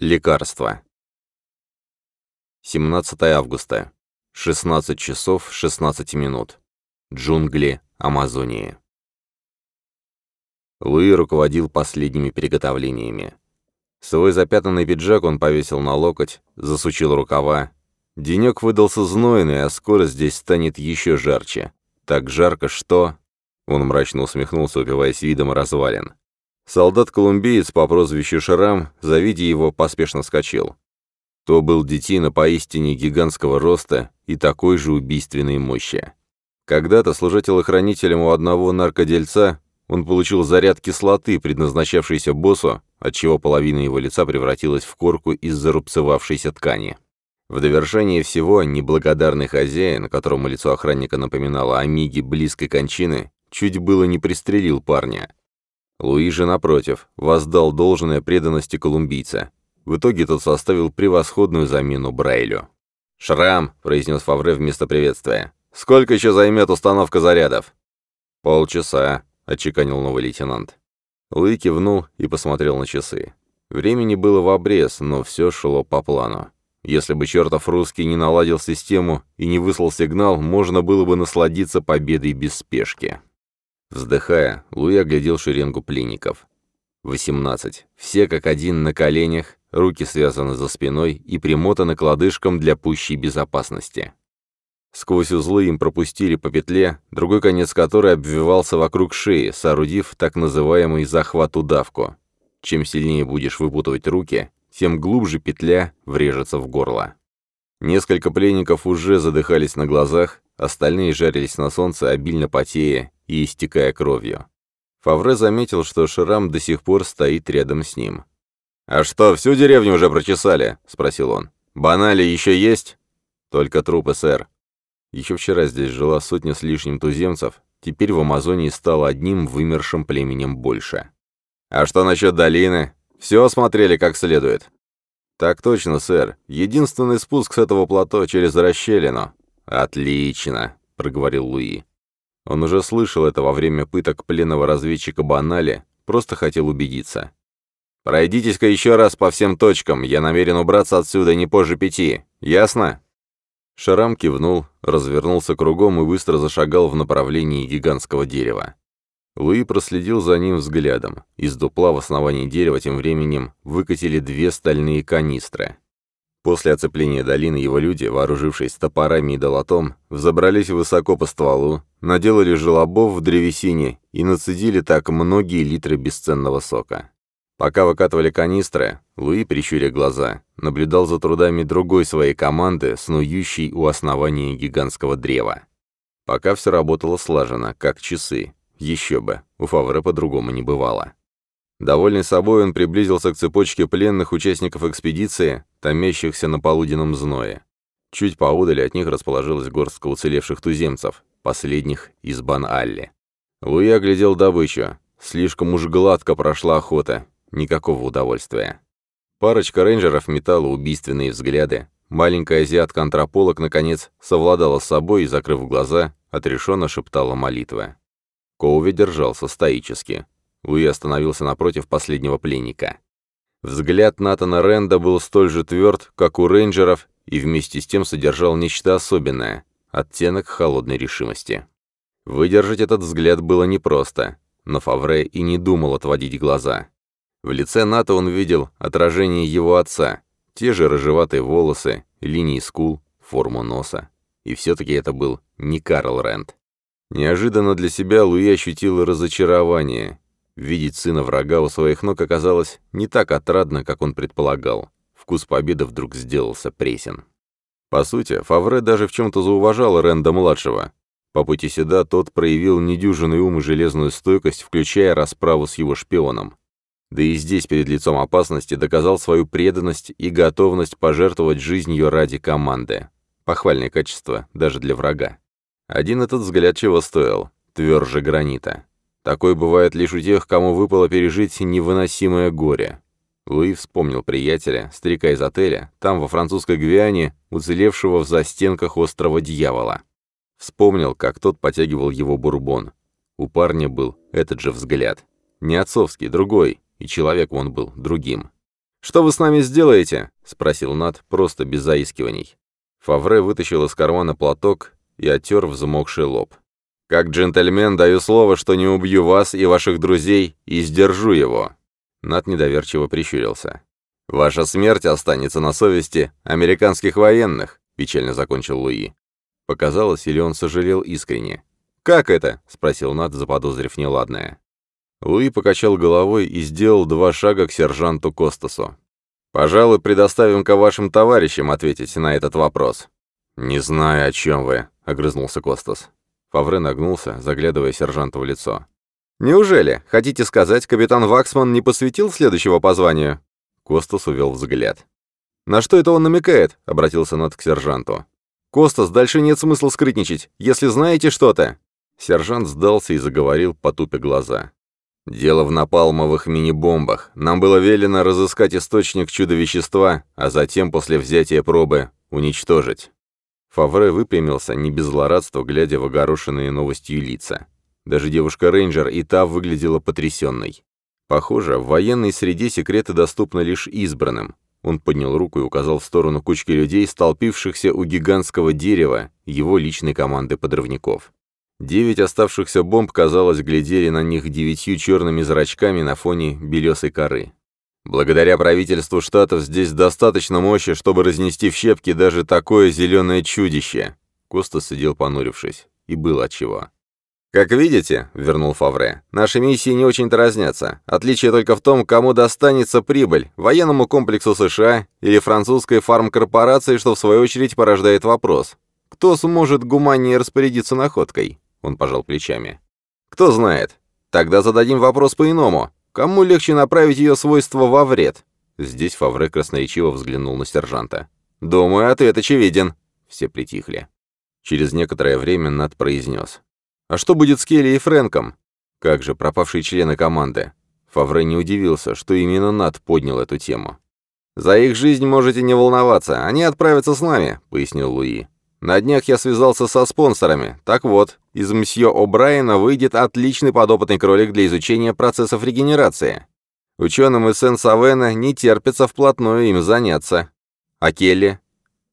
Лекарство. 17 августа. 16 часов 16 минут. Джунгли Амазонии. Луи руководил последними приготовлениями. Свой запятнанный пиджак он повесил на локоть, засучил рукава. Денек выдался знойный, а скоро здесь станет еще жарче. Так жарко, что... Он мрачно усмехнулся, упиваясь видом развалин. Солдат-колумбиец по прозвищу Шрам, завидя его, поспешно вскочил. То был детина поистине гигантского роста и такой же убийственной мощи. Когда-то, служа телохранителем у одного наркодельца, он получил заряд кислоты, предназначавшейся боссу, отчего половина его лица превратилась в корку из зарубцевавшейся ткани. В довершение всего, неблагодарный хозяин, которому лицо охранника напоминало о миге близкой кончины, чуть было не пристрелил парня. Луи же, напротив, воздал должное преданности колумбийца. В итоге тот составил превосходную замену Брайлю. «Шрам», — произнес Фавре вместо приветствия. «Сколько еще займет установка зарядов?» «Полчаса», — отчеканил новый лейтенант. Луи кивнул и посмотрел на часы. Времени было в обрез, но все шло по плану. Если бы чертов русский не наладил систему и не выслал сигнал, можно было бы насладиться победой без спешки. Вздыхая, Луи оглядел шеренгу пленников. Восемнадцать. Все как один на коленях, руки связаны за спиной и примотаны к лодыжкам для пущей безопасности. Сквозь узлы им пропустили по петле, другой конец которой обвивался вокруг шеи, соорудив так называемый захват-удавку. Чем сильнее будешь выпутывать руки, тем глубже петля врежется в горло. Несколько пленников уже задыхались на глазах, остальные жарились на солнце, обильно потея и истекая кровью. Фавре заметил, что Шрам до сих пор стоит рядом с ним. «А что, всю деревню уже прочесали?» — спросил он. «Банали еще есть?» «Только трупы, сэр». Еще вчера здесь жила сотня с лишним туземцев, теперь в Амазонии стало одним вымершим племенем больше. «А что насчет долины? Все осмотрели как следует?» «Так точно, сэр. Единственный спуск с этого плато через расщелину». «Отлично», — проговорил Луи. Он уже слышал это во время пыток пленного разведчика Банали, просто хотел убедиться. «Пройдитесь-ка еще раз по всем точкам, я намерен убраться отсюда не позже пяти. Ясно?» Шарам кивнул, развернулся кругом и быстро зашагал в направлении гигантского дерева. Луи проследил за ним взглядом. Из дупла в основании дерева тем временем выкатили две стальные канистры. После оцепления долины его люди, вооружившись топорами и долотом, взобрались высоко по стволу, наделали желобов в древесине и нацедили так многие литры бесценного сока. Пока выкатывали канистры, Луи, прищуря глаза, наблюдал за трудами другой своей команды, снующей у основания гигантского древа. Пока все работало слаженно, как часы. Еще бы, у Фавре по-другому не бывало. Довольный собой, он приблизился к цепочке пленных участников экспедиции, томящихся на полуденном зное. Чуть поодаль от них расположилась горстка уцелевших туземцев, последних из Бан-Алли. Луи оглядел добычу. Слишком уж гладко прошла охота. Никакого удовольствия. Парочка рейнджеров метала убийственные взгляды. Маленькая азиатка-антрополог, наконец, совладала с собой и, закрыв глаза, отрешенно шептала молитвы. Коуви держался стоически. Луи остановился напротив последнего пленника. Взгляд Натана Ренда был столь же тверд, как у рейнджеров, и вместе с тем содержал нечто особенное — оттенок холодной решимости. Выдержать этот взгляд было непросто, но Фавре и не думал отводить глаза. В лице Ната он видел отражение его отца, те же рыжеватые волосы, линии скул, форму носа. И все-таки это был не Карл Рэнд. Неожиданно для себя Луи ощутил разочарование Видеть сына врага у своих ног оказалось не так отрадно, как он предполагал. Вкус победы вдруг сделался пресен. По сути, Фавре даже в чем-то зауважал Ренда-младшего. По пути сюда тот проявил недюжинный ум и железную стойкость, включая расправу с его шпионом. Да и здесь, перед лицом опасности, доказал свою преданность и готовность пожертвовать жизнью ради команды. Похвальное качество даже для врага. Один этот взгляд чего стоил, тверже гранита. Такое бывает лишь у тех, кому выпало пережить невыносимое горе. Луи вспомнил приятеля, старика из отеля, там, во французской Гвиане, уцелевшего в застенках острова Дьявола. Вспомнил, как тот потягивал его бурбон. У парня был этот же взгляд. Не отцовский, другой, и человек он был другим. «Что вы с нами сделаете?» — спросил Нат, просто без заискиваний. Фавре вытащил из кармана платок и оттер взмокший лоб. «Как джентльмен даю слово, что не убью вас и ваших друзей и сдержу его». Нат недоверчиво прищурился. «Ваша смерть останется на совести американских военных», — печально закончил Луи. Показалось, или он сожалел искренне. «Как это?» — спросил Нат, заподозрив неладное. Луи покачал головой и сделал два шага к сержанту Костасу. «Пожалуй, предоставим-ка вашим товарищам ответить на этот вопрос». «Не знаю, о чем вы», — огрызнулся Костас. Фавре нагнулся, заглядывая сержанту в лицо. «Неужели? Хотите сказать, капитан Ваксман не посвятил следующего по званию?» Костас увел взгляд. «На что это он намекает?» — обратился Над к сержанту. «Костас, дальше нет смысла скрытничать, если знаете что-то». Сержант сдался и заговорил, потупя глаза. «Дело в напалмовых мини-бомбах. Нам было велено разыскать источник чудо-вещества, а затем, после взятия пробы, уничтожить». Фавре выпрямился, не без злорадства, глядя в огорошенные новостью лица. Даже девушка-рейнджер и та выглядела потрясенной. Похоже, в военной среде секреты доступны лишь избранным. Он поднял руку и указал в сторону кучки людей, столпившихся у гигантского дерева его личной команды подрывников. Девять оставшихся бомб, казалось, глядели на них девятью черными зрачками на фоне белесой коры. Благодаря правительству штатов здесь достаточно мощи, чтобы разнести в щепки даже такое зеленое чудище. Коста сидел понурившись. И было отчего. «Как видите», — вернул Фавре, — «наши миссии не очень-то разнятся. Отличие только в том, кому достанется прибыль, военному комплексу США или французской фармкорпорации, что в свою очередь порождает вопрос. Кто сможет гуманнее распорядиться находкой?» Он пожал плечами. «Кто знает. Тогда зададим вопрос по-иному. Кому легче направить ее свойства во вред?» Здесь Фавре красноречиво взглянул на сержанта. «Думаю, ответ очевиден». Все притихли. Через некоторое время Над произнес. А что будет с Келли и Фрэнком? Как же пропавшие члены команды? Фавре не удивился, что именно Нат поднял эту тему. «За их жизнь можете не волноваться, они отправятся с нами», — пояснил Луи. «На днях я связался со спонсорами. Так вот, из мсье О'Брайена выйдет отличный подопытный кролик для изучения процессов регенерации. Ученым из Сен-Савена не терпится вплотную им заняться. А Келли?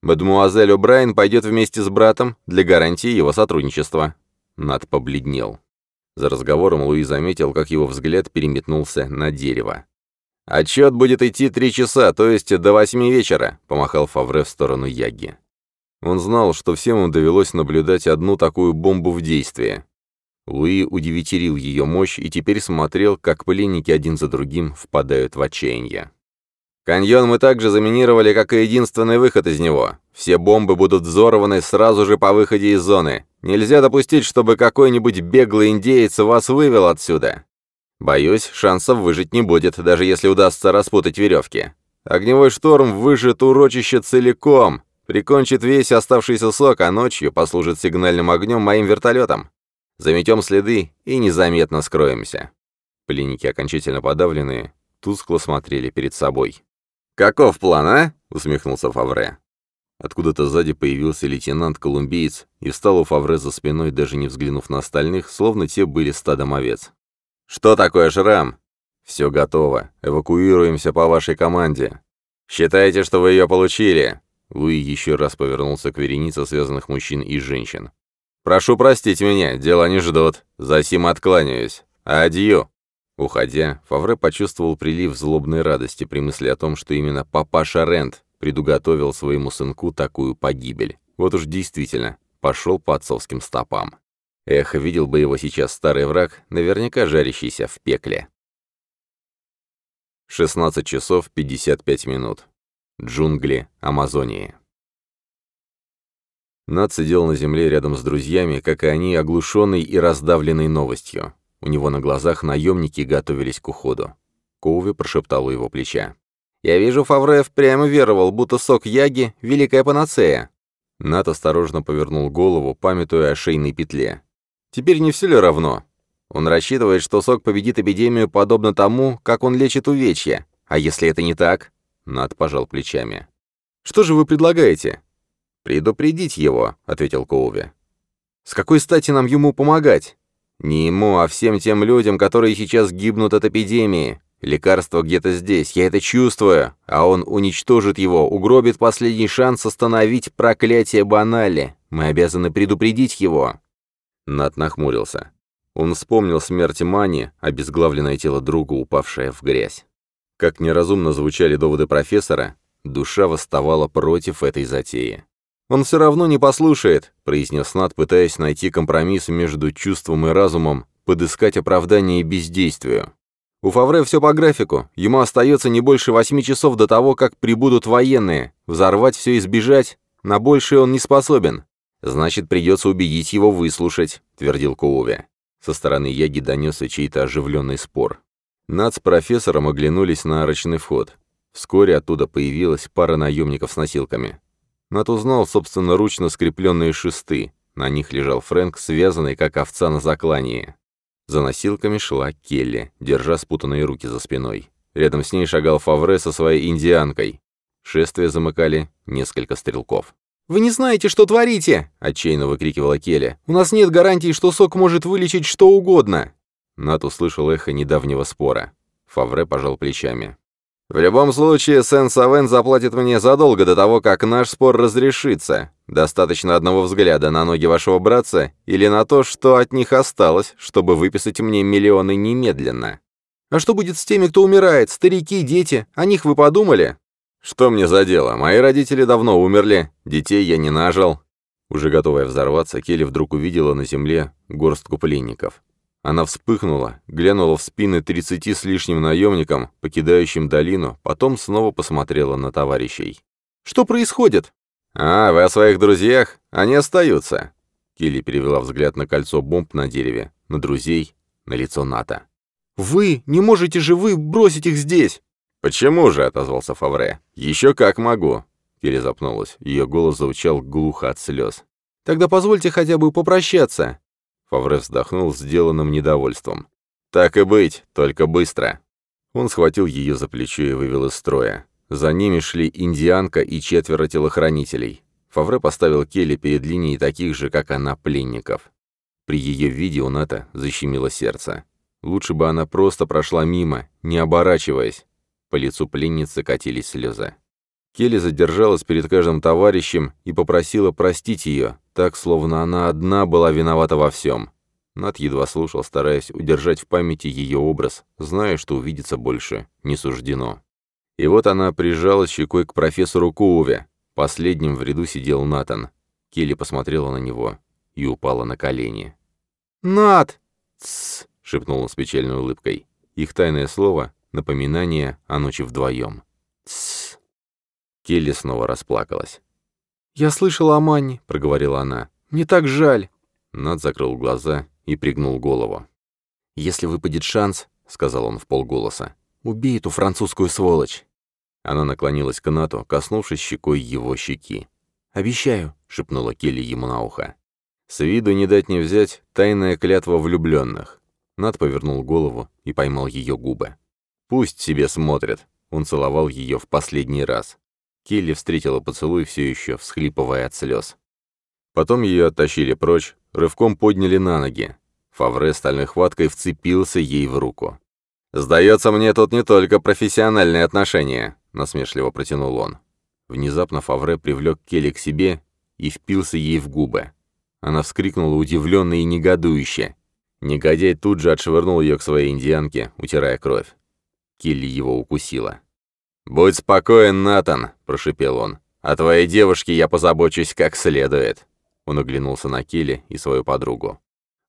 Мадемуазель О'Брайен пойдет вместе с братом для гарантии его сотрудничества. Над побледнел. За разговором Луи заметил, как его взгляд переметнулся на дерево. «Отчет будет идти три часа, то есть до восьми вечера», — помахал Фавре в сторону Яги. Он знал, что всем им довелось наблюдать одну такую бомбу в действии. Луи удивительил ее мощь и теперь смотрел, как пленники один за другим впадают в отчаяние. Каньон мы также заминировали как и единственный выход из него. Все бомбы будут взорваны сразу же по выходе из зоны. Нельзя допустить, чтобы какой-нибудь беглый индеец вас вывел отсюда. Боюсь, шансов выжить не будет, даже если удастся распутать веревки. Огневой шторм выжжет урочище целиком, прикончит весь оставшийся сок, а ночью послужит сигнальным огнем моим вертолетам. Заметем следы и незаметно скроемся. Пленники, окончательно подавленные, тускло смотрели перед собой. «Каков план, а?» — усмехнулся Фавре. Откуда-то сзади появился лейтенант-колумбиец и встал у Фавре за спиной, даже не взглянув на остальных, словно те были стадом овец. «Что такое шрам?» «Все готово. Эвакуируемся по вашей команде. Считаете, что вы ее получили?» Луи еще раз повернулся к веренице связанных мужчин и женщин. «Прошу простить меня, дела не ждут. Засим откланяюсь. Адью!» Уходя, Фавре почувствовал прилив злобной радости при мысли о том, что именно папаша Рент предуготовил своему сынку такую погибель. Вот уж действительно, пошел по отцовским стопам. Эх, видел бы его сейчас старый враг, наверняка жарящийся в пекле. 16 часов 55 минут. Джунгли Амазонии. Над сидел на земле рядом с друзьями, как и они, оглушенный и раздавленный новостью. У него на глазах наемники готовились к уходу. Коуви прошептал у его плеча. «Я вижу, Фавре прямо веровал, будто сок Яги — великая панацея». Нат осторожно повернул голову, памятуя о шейной петле. «Теперь не все ли равно? Он рассчитывает, что сок победит эпидемию подобно тому, как он лечит увечья. А если это не так?» Нат пожал плечами. «Что же вы предлагаете?» «Предупредить его», — ответил Коуви. «С какой стати нам ему помогать?» Не ему, а всем тем людям, которые сейчас гибнут от эпидемии. Лекарство где-то здесь, я это чувствую, а он уничтожит его, угробит последний шанс остановить проклятие Банали. Мы обязаны предупредить его». Нат нахмурился. Он вспомнил смерть Мани, обезглавленное тело друга, упавшее в грязь. Как неразумно звучали доводы профессора, душа восставала против этой затеи. «Он все равно не послушает», — произнес Над, пытаясь найти компромисс между чувством и разумом, подыскать оправдание бездействию. «У Фавре все по графику. Ему остается не больше восьми часов до того, как прибудут военные. Взорвать все и сбежать. На большее он не способен. Значит, придется убедить его выслушать», — твердил Коуве. Со стороны Яги донесся чей-то оживленный спор. Над с профессором оглянулись на арочный вход. Вскоре оттуда появилась пара наемников с носилками. Нат узнал собственноручно скрепленные шесты. На них лежал Фрэнк, связанный, как овца на заклании. За носилками шла Келли, держа спутанные руки за спиной. Рядом с ней шагал Фавре со своей индианкой. Шествие замыкали несколько стрелков. «Вы не знаете, что творите!» — отчаянно выкрикивала Келли. «У нас нет гарантии, что сок может вылечить что угодно!» Нат услышал эхо недавнего спора. Фавре пожал плечами. «В любом случае, Сен-Савен заплатит мне задолго до того, как наш спор разрешится. Достаточно одного взгляда на ноги вашего братца или на то, что от них осталось, чтобы выписать мне миллионы немедленно». «А что будет с теми, кто умирает? Старики, дети? О них вы подумали?» «Что мне за дело? Мои родители давно умерли, детей я не нажил». Уже готовая взорваться, Келли вдруг увидела на земле горстку пленников. Она вспыхнула, глянула в спины тридцати с лишним наемникам, покидающим долину, потом снова посмотрела на товарищей. «Что происходит?» «А, вы о своих друзьях? Они остаются». Келли перевела взгляд на кольцо бомб на дереве, на друзей, на лицо НАТО. «Вы не можете же вы бросить их здесь!» «Почему же?» — отозвался Фавре. «Еще как могу!» Келли запнулась. Ее голос звучал глухо от слез. «Тогда позвольте хотя бы попрощаться!» Фавре вздохнул сделанным недовольством. «Так и быть, только быстро!» Он схватил ее за плечо и вывел из строя. За ними шли индианка и четверо телохранителей. Фавре поставил Келли перед линией таких же, как она, пленников. При ее виде у Ната защемило сердце. Лучше бы она просто прошла мимо, не оборачиваясь. По лицу пленницы катились слезы. Келли задержалась перед каждым товарищем и попросила простить ее, так, словно она одна была виновата во всем. Над едва слушал, стараясь удержать в памяти ее образ, зная, что увидеться больше не суждено. И вот она прижалась щекой к профессору Коуве. Последним в ряду сидел Натан. Келли посмотрела на него и упала на колени. «Нат!» «Тссс!» — шепнул он с печальной улыбкой. Их тайное слово Напоминание о ночи вдвоем. Тссс. Келли снова расплакалась. «Я слышала о Манне», — проговорила она. «Мне так жаль». Над закрыл глаза и пригнул голову. «Если выпадет шанс», — сказал он в полголоса, — «убей эту французскую сволочь». Она наклонилась к Нату, коснувшись щекой его щеки. «Обещаю», — шепнула Келли ему на ухо. С виду не дать не взять тайная клятва влюбленных. Над повернул голову и поймал ее губы. Пусть себе смотрят. Он целовал ее в последний раз. Келли встретила поцелуй, все еще всхлипывая от слез. Потом ее оттащили прочь, рывком подняли на ноги. Фавре стальной хваткой вцепился ей в руку. «Сдается мне, тут не только профессиональные отношения», — насмешливо протянул он. Внезапно Фавре привлек Келли к себе и впился ей в губы. Она вскрикнула удивленно и негодующе. Негодяй тут же отшвырнул ее к своей индианке, утирая кровь. Келли его укусила. «Будь спокоен, Натан», — прошипел он. «О твоей девушке я позабочусь как следует». Он оглянулся на Келли и свою подругу.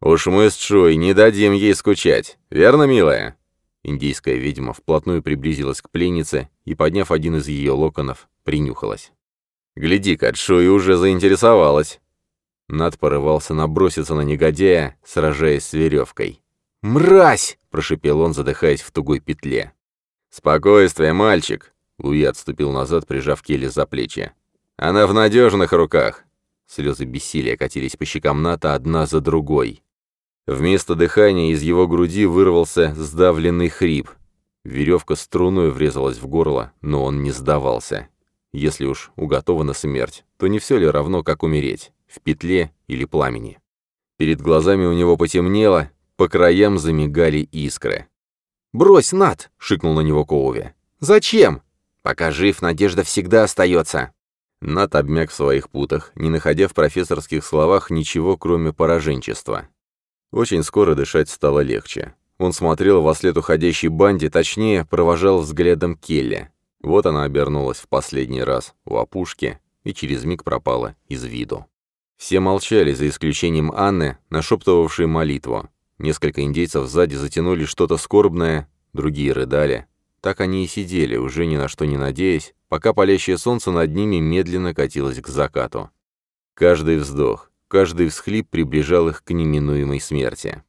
«Уж мы с Чуй не дадим ей скучать, верно, милая?» Индийская ведьма вплотную приблизилась к пленнице и, подняв один из ее локонов, принюхалась. «Гляди-ка, Чуй уже заинтересовалась». Над порывался наброситься на негодяя, сражаясь с веревкой. «Мразь!» — прошипел он, задыхаясь в тугой петле. «Спокойствие, мальчик!» Луи отступил назад, прижав Келли за плечи. «Она в надежных руках!» Слезы бессилия катились по щекам Ната одна за другой. Вместо дыхания из его груди вырвался сдавленный хрип. Веревка струной врезалась в горло, но он не сдавался. Если уж уготована смерть, то не все ли равно, как умереть, в петле или пламени? Перед глазами у него потемнело, по краям замигали искры. «Брось, Нат!» — шикнул на него Коуви. «Зачем?» «Пока жив, надежда всегда остается». Нат обмяк в своих путах, не находя в профессорских словах ничего, кроме пораженчества. Очень скоро дышать стало легче. Он смотрел во след уходящей банде, точнее, провожал взглядом Келли. Вот она обернулась в последний раз у опушки и через миг пропала из виду. Все молчали, за исключением Анны, нашептывавшей молитву. Несколько индейцев сзади затянули что-то скорбное, другие рыдали. Так они и сидели, уже ни на что не надеясь, пока палящее солнце над ними медленно катилось к закату. Каждый вздох, каждый всхлип приближал их к неминуемой смерти.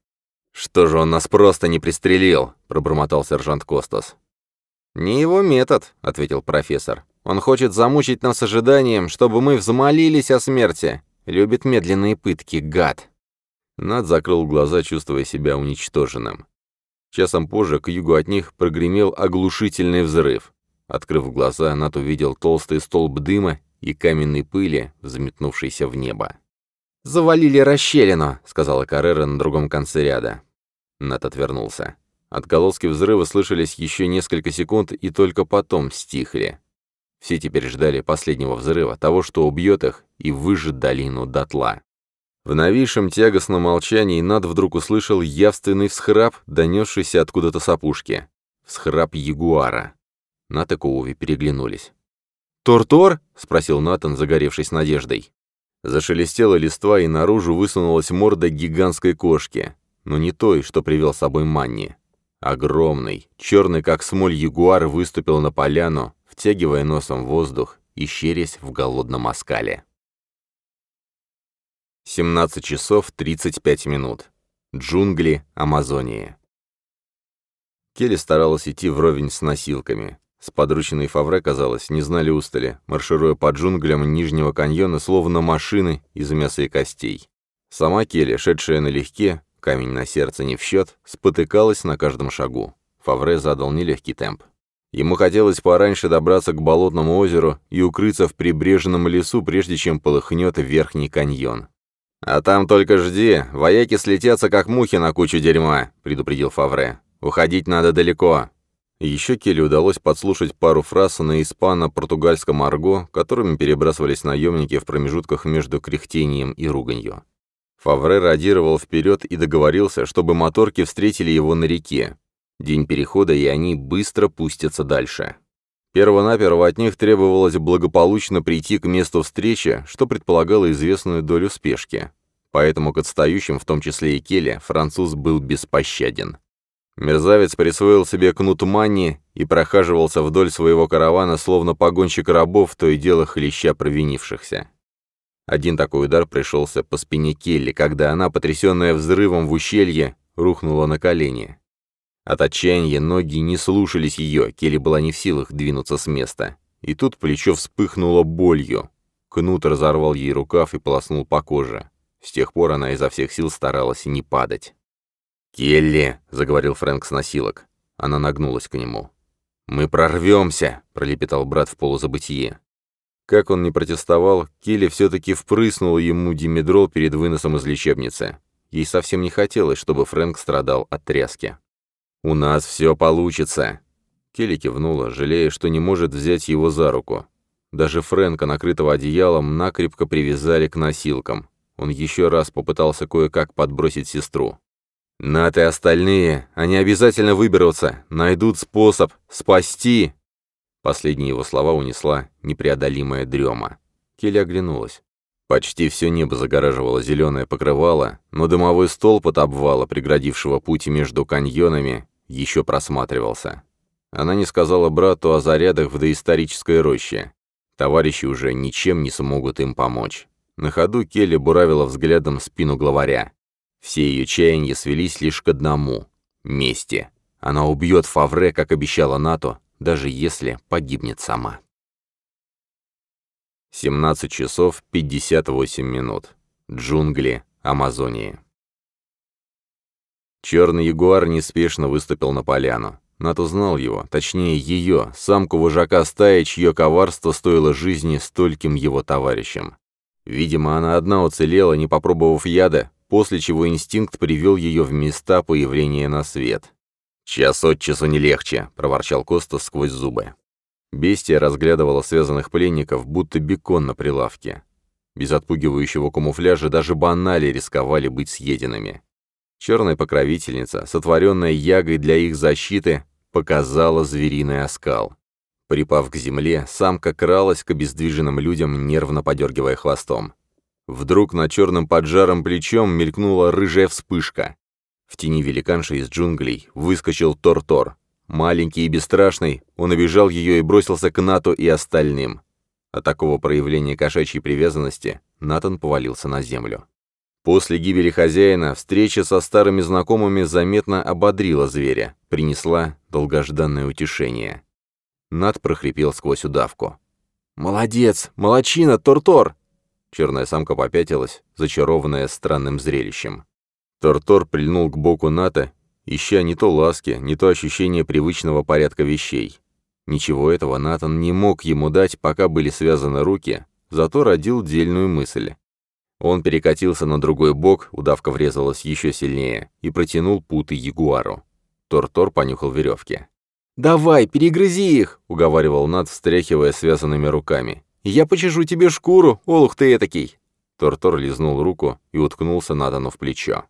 «Что же он нас просто не пристрелил?» — пробормотал сержант Костас. «Не его метод», — ответил профессор. «Он хочет замучить нас ожиданием, чтобы мы взмолились о смерти. Любит медленные пытки, гад». Над закрыл глаза, чувствуя себя уничтоженным. Часом позже к югу от них прогремел оглушительный взрыв. Открыв глаза, Нат увидел толстый столб дыма и каменной пыли, взметнувшейся в небо. «Завалили расщелину», — сказала Каррера на другом конце ряда. Нат отвернулся. Отголоски взрыва слышались еще несколько секунд и только потом стихли. Все теперь ждали последнего взрыва, того, что убьет их и выжжет долину дотла. В новейшем тягостном молчании Над вдруг услышал явственный всхрап, донесшийся откуда-то с опушки. Всхрап ягуара. Нат и Коуви переглянулись. «Тор-тор?» — спросил Натан, загоревшись надеждой. Зашелестела листва, и наружу высунулась морда гигантской кошки но не той, что привел с собой Манни. Огромный, черный как смоль ягуар выступил на поляну, втягивая носом воздух и щерясь в голодном оскале. 17 часов 35 минут. Джунгли Амазонии. Келли старалась идти вровень с носилками. С подручной Фавре, казалось, не знали устали, маршируя по джунглям Нижнего каньона, словно машины из мяса и костей. Сама Келли, шедшая налегке, Камень на сердце не в счет, спотыкалась на каждом шагу. Фавре задал нелегкий темп. Ему хотелось пораньше добраться к болотному озеру и укрыться в прибрежном лесу, прежде чем полыхнет верхний каньон. «А там только жди, вояки слетятся, как мухи на кучу дерьма», — предупредил Фавре. «Уходить надо далеко». Еще Келли удалось подслушать пару фраз на испано-португальском арго, которыми перебрасывались наемники в промежутках между кряхтением и руганью. Фавре радировал вперед и договорился, чтобы моторки встретили его на реке. День перехода, и они быстро пустятся дальше. Первонаперво от них требовалось благополучно прийти к месту встречи, что предполагало известную долю спешки. Поэтому к отстающим, в том числе и Келли, француз был беспощаден. Мерзавец присвоил себе кнут Манни и прохаживался вдоль своего каравана, словно погонщик рабов, то и дело хлеща провинившихся. Один такой удар пришелся по спине Келли, когда она, потрясенная взрывом в ущелье, рухнула на колени. От отчаяния ноги не слушались ее, Келли была не в силах двинуться с места. И тут плечо вспыхнуло болью. Кнут разорвал ей рукав и полоснул по коже. С тех пор она изо всех сил старалась не падать. «Келли!» — заговорил Фрэнк с носилок. Она нагнулась к нему. «Мы прорвемся!» — пролепетал брат в полузабытие. Как он не протестовал, Келли все-таки впрыснула ему димедрол перед выносом из лечебницы. Ей совсем не хотелось, чтобы Фрэнк страдал от тряски. «У нас все получится!» Келли кивнула, жалея, что не может взять его за руку. Даже Фрэнка, накрытого одеялом, накрепко привязали к носилкам. Он еще раз попытался кое-как подбросить сестру. «Нат и остальные, они обязательно выберутся, найдут способ спасти!» Последние его слова унесла непреодолимая дрема. Келли оглянулась. Почти все небо загораживало зеленое покрывало, но дымовой столб от обвала, преградившего путь между каньонами, еще просматривался. Она не сказала брату о зарядах в доисторической роще. Товарищи уже ничем не смогут им помочь. На ходу Келли буравила взглядом спину главаря. Все ее чаяния свелись лишь к одному — мести. Она убьет Фавре, как обещала НАТО, даже если погибнет сама. 17 часов 58 минут. Джунгли Амазонии. Черный ягуар неспешно выступил на поляну. Нат узнал его, точнее ее, самку вожака стаи, чье коварство стоило жизни стольким его товарищам. Видимо, она одна уцелела, не попробовав яда, после чего инстинкт привел ее в места появления на свет. «Час от часу не легче», — проворчал Костас сквозь зубы. Бестия разглядывала связанных пленников, будто бекон на прилавке. Без отпугивающего камуфляжа даже банали рисковали быть съеденными. Черная покровительница, сотворенная ягой для их защиты, показала звериный оскал. Припав к земле, самка кралась к обездвиженным людям, нервно подергивая хвостом. Вдруг над черным поджаром плечом мелькнула рыжая вспышка. В тени великанши из джунглей выскочил Тор-Тор. Маленький и бесстрашный, он обижал ее и бросился к Нату и остальным. От такого проявления кошачьей привязанности Натан повалился на землю. После гибели хозяина встреча со старыми знакомыми заметно ободрила зверя, принесла долгожданное утешение. Нат прохрипел сквозь удавку. «Молодец! Молодчина, Тор-Тор!» Черная самка попятилась, зачарованная странным зрелищем. Тортор прильнул к боку Ната, ища не то ласки, не то ощущение привычного порядка вещей. Ничего этого Натан не мог ему дать, пока были связаны руки, зато родил дельную мысль. Он перекатился на другой бок, удавка врезалась еще сильнее, и протянул путы ягуару. Тортор понюхал веревки. «Давай, перегрызи их!» — уговаривал Над, встряхивая связанными руками. «Я почешу тебе шкуру, олух ты этакий!» Тортор лизнул руку и уткнулся Натану в плечо.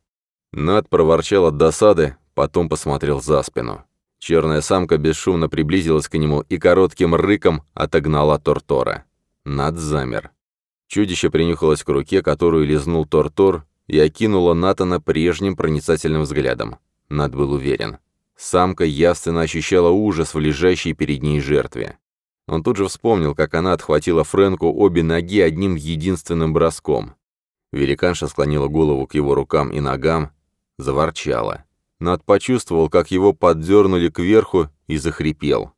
Над проворчал от досады, потом посмотрел за спину. Черная самка бесшумно приблизилась к нему и коротким рыком отогнала Тортора. Над замер. Чудище принюхалось к руке, которую лизнул Тортор, и окинуло Натана прежним проницательным взглядом. Над был уверен. Самка явственно ощущала ужас в лежащей перед ней жертве. Он тут же вспомнил, как она отхватила Фрэнку обе ноги одним единственным броском. Великанша склонила голову к его рукам и ногам, заворчала. Над почувствовал, как его поддернули кверху и захрипел.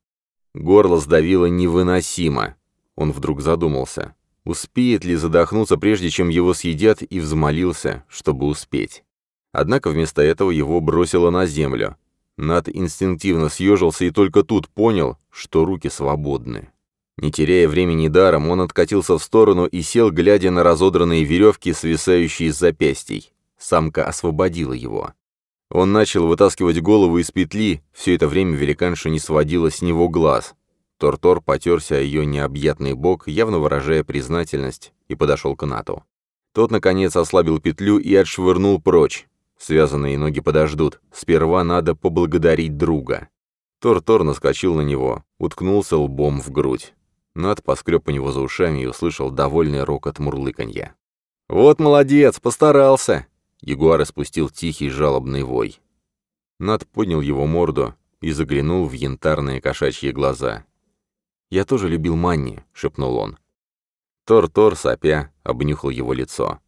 Горло сдавило невыносимо. Он вдруг задумался, успеет ли задохнуться, прежде чем его съедят, и взмолился, чтобы успеть. Однако вместо этого его бросило на землю. Над инстинктивно съежился и только тут понял, что руки свободны. Не теряя времени даром, он откатился в сторону и сел, глядя на разодранные веревки, свисающие с запястий. Самка освободила его. Он начал вытаскивать голову из петли, все это время великанша не сводила с него глаз. Тортор потерся о ее необъятный бок, явно выражая признательность, и подошел к Нату. Тот, наконец, ослабил петлю и отшвырнул прочь. Связанные ноги подождут. Сперва надо поблагодарить друга. Тор-Тор наскочил на него, уткнулся лбом в грудь. Над поскреб по него за ушами и услышал довольный рокот мурлыканья. «Вот молодец, постарался!» Ягуар испустил тихий жалобный вой. Над поднял его морду и заглянул в янтарные кошачьи глаза. «Я тоже любил Манни», — шепнул он. Тор-Тор, сопя, обнюхал его лицо.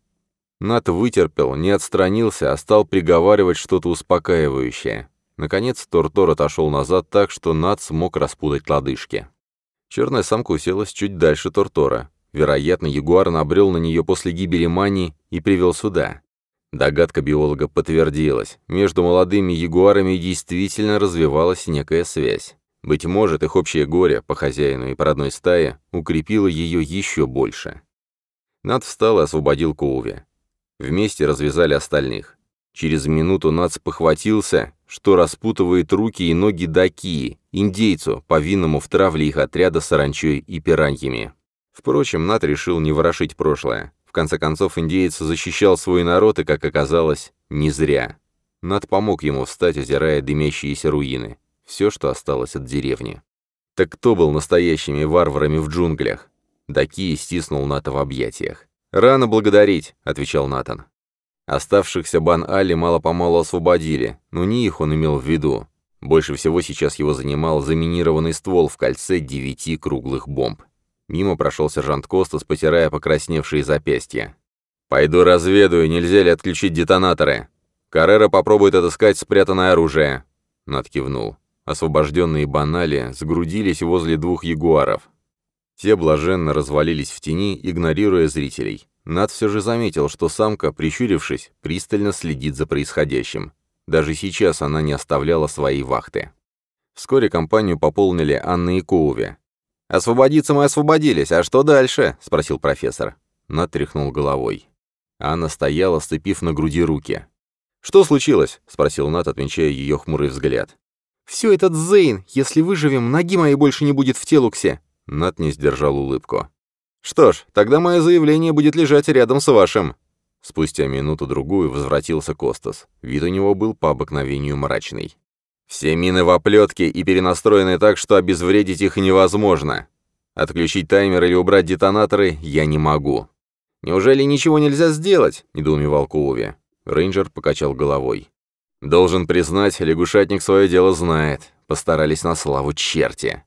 Нат вытерпел, не отстранился, а стал приговаривать что-то успокаивающее. Наконец Тортор отошел назад так, что Нат смог распутать лодыжки. Черная самка уселась чуть дальше Тортора. Вероятно, ягуар набрел на нее после гибели Мани и привел сюда. Догадка биолога подтвердилась. Между молодыми ягуарами действительно развивалась некая связь. Быть может, их общее горе по хозяину и по родной стае укрепило ее еще больше. Над встал и освободил Коуви. Вместе развязали остальных. Через минуту Нац похватился, что распутывает руки и ноги Даки, индейцу, повинному в травле их отряда саранчой и пираньями. Впрочем, Нат решил не ворошить прошлое. В конце концов, индеец защищал свой народ, и, как оказалось, не зря. Нат помог ему встать, озирая дымящиеся руины. Все, что осталось от деревни. Так кто был настоящими варварами в джунглях? Даки стиснул Ната в объятиях. «Рано благодарить», — отвечал Натан. Оставшихся Бан-Али мало-помалу освободили, но не их он имел в виду. Больше всего сейчас его занимал заминированный ствол в кольце девяти круглых бомб. Мимо прошел сержант Костас, потирая покрасневшие запястья. «Пойду разведаю, нельзя ли отключить детонаторы. Каррера попробует отыскать спрятанное оружие». Над кивнул. Освобожденные банали сгрудились возле двух ягуаров. Те блаженно развалились в тени, игнорируя зрителей. Над все же заметил, что самка, прищурившись, пристально следит за происходящим. Даже сейчас она не оставляла своей вахты. Вскоре компанию пополнили Анна и Коуви. «Освободиться мы освободились, а что дальше?» — спросил профессор. Над тряхнул головой. Анна стояла, сцепив на груди руки. «Что случилось?» — спросил Нат, отмечая ее хмурый взгляд. «Все этот Зейн! Если выживем, ноги моей больше не будет в телуксе!» Нат не сдержал улыбку. «Что ж, тогда мое заявление будет лежать рядом с вашим». Спустя минуту-другую возвратился Костас. Вид у него был по обыкновению мрачный. «Все мины в оплетке и перенастроены так, что обезвредить их невозможно. Отключить таймер или убрать детонаторы я не могу». «Неужели ничего нельзя сделать?» — недоумевал Коуви. Рейнджер покачал головой. «Должен признать, лягушатник свое дело знает. Постарались на славу черти».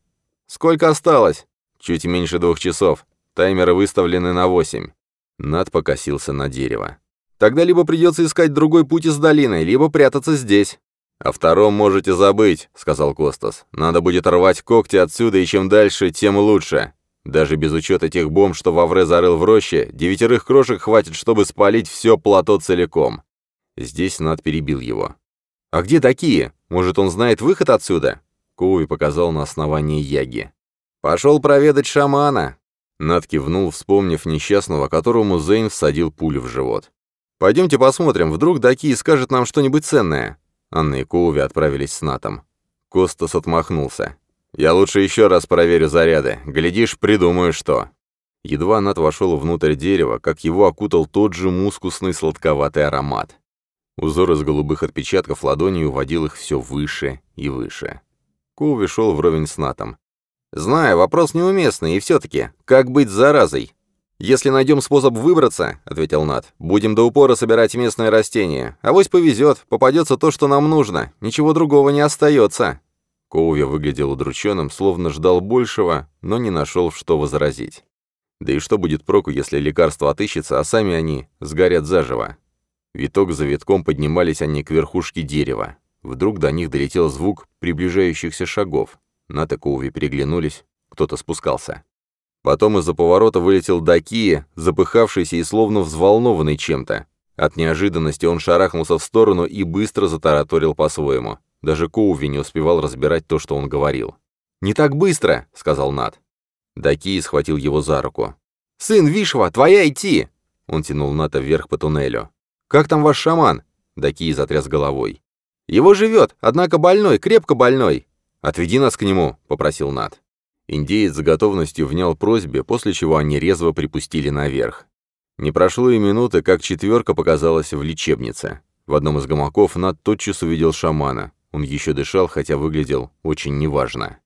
«Сколько осталось?» «Чуть меньше двух часов. Таймеры выставлены на восемь». Над покосился на дерево. «Тогда либо придется искать другой путь из долины, либо прятаться здесь». «О втором можете забыть», — сказал Костас. «Надо будет рвать когти отсюда, и чем дальше, тем лучше. Даже без учета тех бомб, что Вавре зарыл в роще, девятерых крошек хватит, чтобы спалить все плато целиком». Здесь Над перебил его. «А где такие? Может, он знает выход отсюда?» Коуи показал на основание яги. «Пошел проведать шамана!» Над кивнул, вспомнив несчастного, которому Зейн всадил пулю в живот. «Пойдемте посмотрим, вдруг Даки скажет нам что-нибудь ценное». Анна и Коуви отправились с Натом. Костас отмахнулся. «Я лучше еще раз проверю заряды. Глядишь, придумаю что». Едва Нат вошел внутрь дерева, как его окутал тот же мускусный сладковатый аромат. Узор из голубых отпечатков ладонью уводил их все выше и выше. Коуви шел вровень с Натом. «Знаю, вопрос неуместный, и все-таки, как быть с заразой?» «Если найдем способ выбраться», — ответил Нат, — «будем до упора собирать местные растения. Авось повезет, попадется то, что нам нужно. Ничего другого не остается». Коуви выглядел удрученным, словно ждал большего, но не нашел, что возразить. Да и что будет проку, если лекарство отыщется, а сами они сгорят заживо? Виток за витком поднимались они к верхушке дерева. Вдруг до них долетел звук приближающихся шагов. Нат и Коуви переглянулись, кто-то спускался. Потом из-за поворота вылетел Дакия, запыхавшийся и словно взволнованный чем-то. От неожиданности он шарахнулся в сторону и быстро затараторил по-своему. Даже Коуви не успевал разбирать то, что он говорил. «Не так быстро!» — сказал Нат. Дакий схватил его за руку. «Сын Вишва, твоя идти!» Он тянул Ната вверх по туннелю. «Как там ваш шаман?» Дакий затряс головой. «Его живет, однако больной, крепко больной. Отведи нас к нему», — попросил Нат. Индеец с готовностью внял просьбе, после чего они резво припустили наверх. Не прошло и минуты, как четверка показалась в лечебнице. В одном из гамаков Нат тотчас увидел шамана. Он еще дышал, хотя выглядел очень неважно.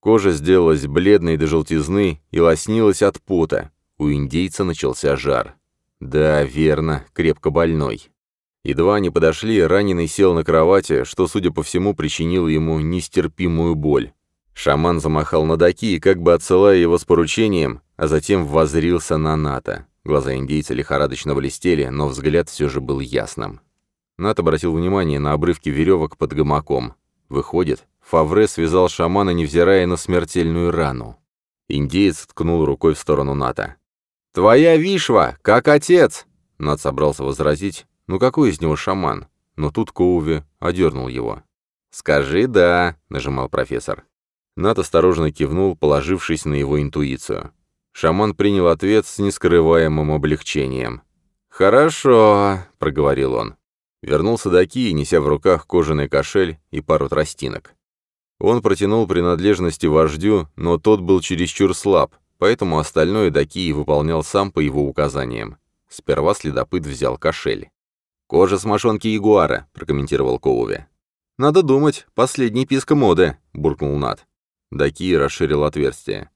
Кожа сделалась бледной до желтизны и лоснилась от пота. У индейца начался жар. Да, верно, крепко больной. Едва они подошли, раненый сел на кровати, что, судя по всему, причинило ему нестерпимую боль. Шаман замахал на Даки, как бы отсылая его с поручением, а затем воззрился на Ната. Глаза индейца лихорадочно блестели, но взгляд все же был ясным. Нат обратил внимание на обрывки веревок под гамаком. Выходит, Фавре связал шамана, невзирая на смертельную рану. Индеец ткнул рукой в сторону Ната. «Твоя вишва, как отец!» Нат собрался возразить, ну какой из него шаман? Но тут Коуви одернул его. «Скажи «да», — нажимал профессор. Нат осторожно кивнул, положившись на его интуицию. Шаман принял ответ с нескрываемым облегчением. «Хорошо», — проговорил он. Вернулся Даки, неся в руках кожаный кошель и пару тростинок. Он протянул принадлежности вождю, но тот был чересчур слаб, поэтому остальное Даки выполнял сам по его указаниям. Сперва следопыт взял кошель. «Кожа с мошонки ягуара», — прокомментировал Коуви. «Надо думать, последний писка моды», — буркнул Нат. Даки расширил отверстие.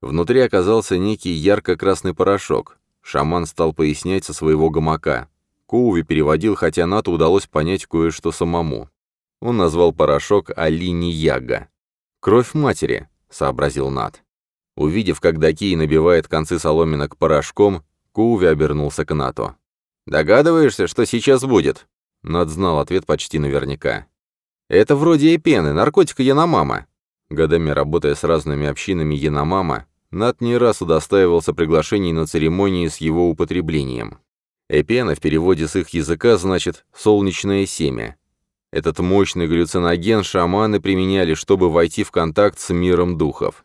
Внутри оказался некий ярко-красный порошок. Шаман стал пояснять со своего гамака. Коуви переводил, хотя Нату удалось понять кое-что самому. Он назвал порошок Алини Яга. «Кровь матери», — сообразил Нат. Увидев, как Даки набивает концы соломинок порошком, Коуви обернулся к Нату. «Догадываешься, что сейчас будет?» Над знал ответ почти наверняка. «Это вроде эпены, наркотика Яномама». Годами работая с разными общинами Яномама, Над не раз удостаивался приглашений на церемонии с его употреблением. Эпена в переводе с их языка значит «солнечное семя». Этот мощный галлюциноген шаманы применяли, чтобы войти в контакт с миром духов.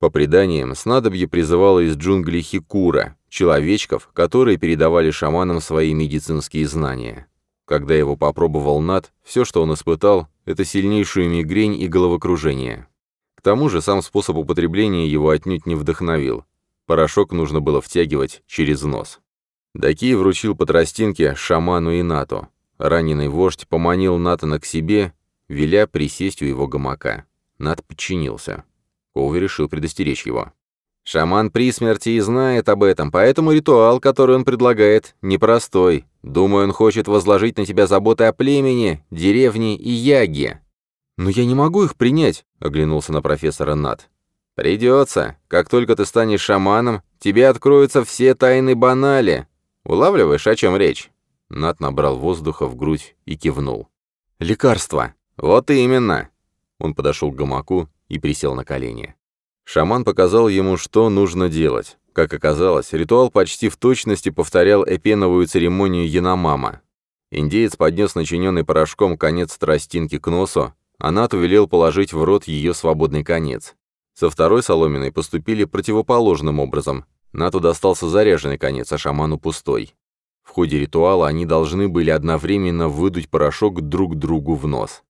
По преданиям, снадобье призывало из джунглей Хикура, человечков, которые передавали шаманам свои медицинские знания. Когда его попробовал Над, все, что он испытал, это сильнейшую мигрень и головокружение. К тому же сам способ употребления его отнюдь не вдохновил. Порошок нужно было втягивать через нос. Дакий вручил по тростинке шаману и Нату. Раненый вождь поманил Натана к себе, веля присесть у его гамака. Нат подчинился. Коуви решил предостеречь его. «Шаман при смерти и знает об этом, поэтому ритуал, который он предлагает, непростой. Думаю, он хочет возложить на тебя заботы о племени, деревне и яге». «Но я не могу их принять», — оглянулся на профессора Нат. «Придется. Как только ты станешь шаманом, тебе откроются все тайны банали. Улавливаешь, о чем речь?» Нат набрал воздуха в грудь и кивнул. «Лекарство!» «Вот именно!» Он подошел к гамаку и присел на колени. Шаман показал ему, что нужно делать. Как оказалось, ритуал почти в точности повторял эпеновую церемонию Яномама. Индеец поднес начиненный порошком конец тростинки к носу, а Нату велел положить в рот ее свободный конец. Со второй соломенной поступили противоположным образом. Нату достался заряженный конец, а шаману пустой. В ходе ритуала они должны были одновременно выдуть порошок друг другу в нос.